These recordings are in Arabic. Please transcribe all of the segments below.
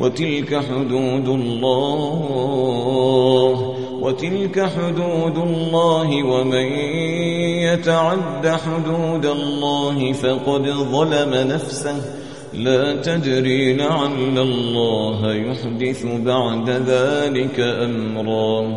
وتلك حدود الله وتلك حدود الله ومن يتعد حدود الله فقد ظلم نفسه. لا تدري لعل الله يحدث بعد ذلك أمرا.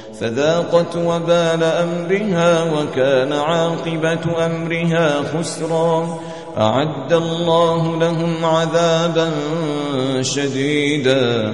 فذاقت وبال أمرها وكان عاقبة أمرها خسرا. أعد الله لهم عذابا شديدا.